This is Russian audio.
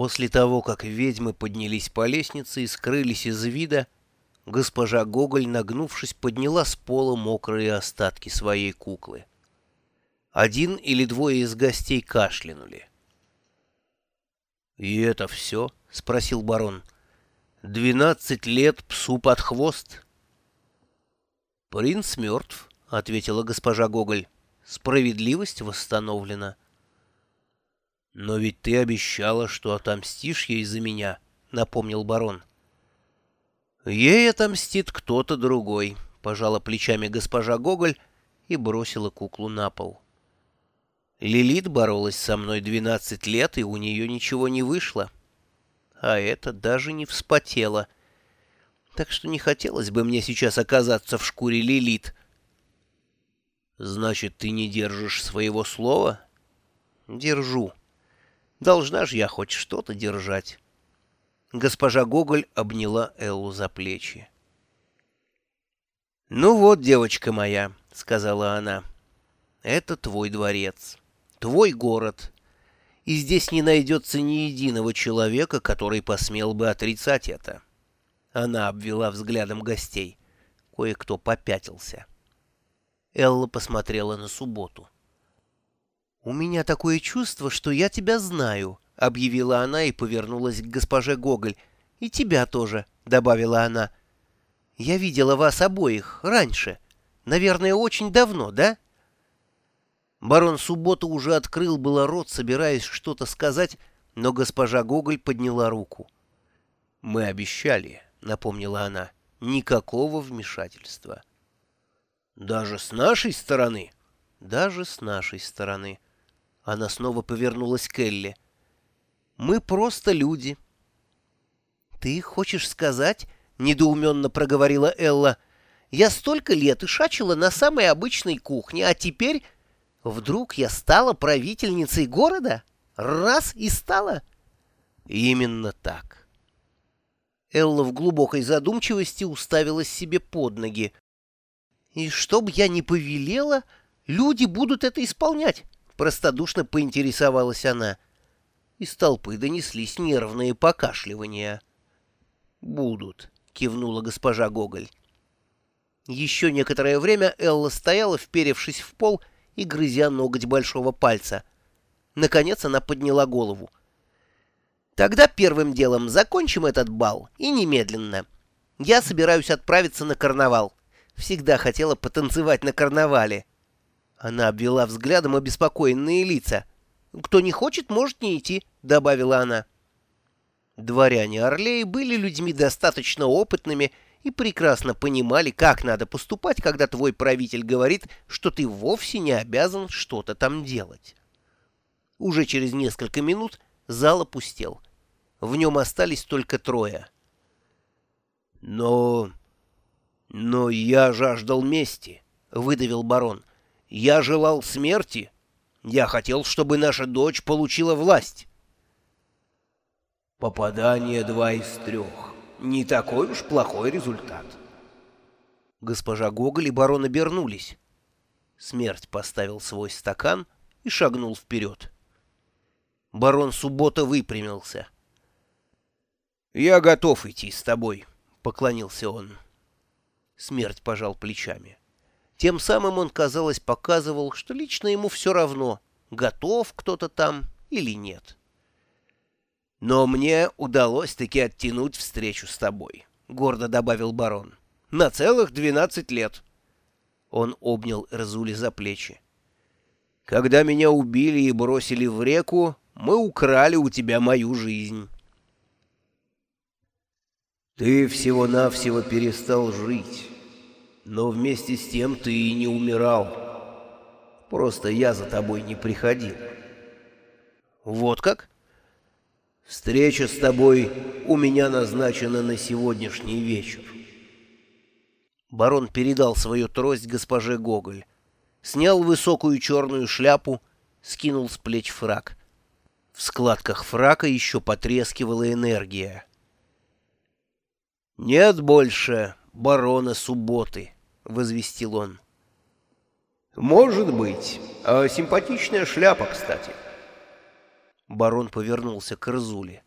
После того, как ведьмы поднялись по лестнице и скрылись из вида, госпожа Гоголь, нагнувшись, подняла с пола мокрые остатки своей куклы. Один или двое из гостей кашлянули. «И это все?» — спросил барон. «Двенадцать лет псу под хвост?» «Принц мертв», — ответила госпожа Гоголь. «Справедливость восстановлена». «Но ведь ты обещала, что отомстишь ей за меня», — напомнил барон. «Ей отомстит кто-то другой», — пожала плечами госпожа Гоголь и бросила куклу на пол. Лилит боролась со мной двенадцать лет, и у нее ничего не вышло. А это даже не вспотело. Так что не хотелось бы мне сейчас оказаться в шкуре Лилит. «Значит, ты не держишь своего слова?» «Держу», Должна же я хоть что-то держать. Госпожа Гоголь обняла Эллу за плечи. «Ну вот, девочка моя», — сказала она, — «это твой дворец, твой город, и здесь не найдется ни единого человека, который посмел бы отрицать это». Она обвела взглядом гостей. Кое-кто попятился. Элла посмотрела на субботу. «У меня такое чувство, что я тебя знаю», — объявила она и повернулась к госпоже Гоголь. «И тебя тоже», — добавила она. «Я видела вас обоих раньше. Наверное, очень давно, да?» Барон Суббота уже открыл было рот, собираясь что-то сказать, но госпожа Гоголь подняла руку. «Мы обещали», — напомнила она, — «никакого вмешательства». «Даже с нашей стороны?» «Даже с нашей стороны». Она снова повернулась к Элли. «Мы просто люди». «Ты хочешь сказать?» — недоуменно проговорила Элла. «Я столько лет и на самой обычной кухне, а теперь вдруг я стала правительницей города? Раз и стала?» «Именно так». Элла в глубокой задумчивости уставилась себе под ноги. «И чтоб я не повелела, люди будут это исполнять. Простодушно поинтересовалась она. Из толпы донеслись нервные покашливания. «Будут», — кивнула госпожа Гоголь. Еще некоторое время Элла стояла, вперевшись в пол и грызя ноготь большого пальца. Наконец она подняла голову. «Тогда первым делом закончим этот бал, и немедленно. Я собираюсь отправиться на карнавал. Всегда хотела потанцевать на карнавале». Она обвела взглядом обеспокоенные лица. «Кто не хочет, может не идти», — добавила она. Дворяне Орлеи были людьми достаточно опытными и прекрасно понимали, как надо поступать, когда твой правитель говорит, что ты вовсе не обязан что-то там делать. Уже через несколько минут зал опустел. В нем остались только трое. «Но... но я жаждал мести», — выдавил барон. Я желал смерти. Я хотел, чтобы наша дочь получила власть. Попадание два из трех. Не такой уж плохой результат. Госпожа Гоголь и барон обернулись. Смерть поставил свой стакан и шагнул вперед. Барон Суббота выпрямился. «Я готов идти с тобой», — поклонился он. Смерть пожал плечами. Тем самым он, казалось, показывал, что лично ему все равно, готов кто-то там или нет. «Но мне удалось таки оттянуть встречу с тобой», — гордо добавил барон. «На целых двенадцать лет». Он обнял Эрзули за плечи. «Когда меня убили и бросили в реку, мы украли у тебя мою жизнь». «Ты всего-навсего перестал жить». Но вместе с тем ты и не умирал. Просто я за тобой не приходил. Вот как? Встреча с тобой у меня назначена на сегодняшний вечер. Барон передал свою трость госпоже Гоголь. Снял высокую черную шляпу, скинул с плеч фраг. В складках фрака еще потрескивала энергия. «Нет больше барона Субботы», — возвестил он. «Может быть. А симпатичная шляпа, кстати». Барон повернулся к Рзуле.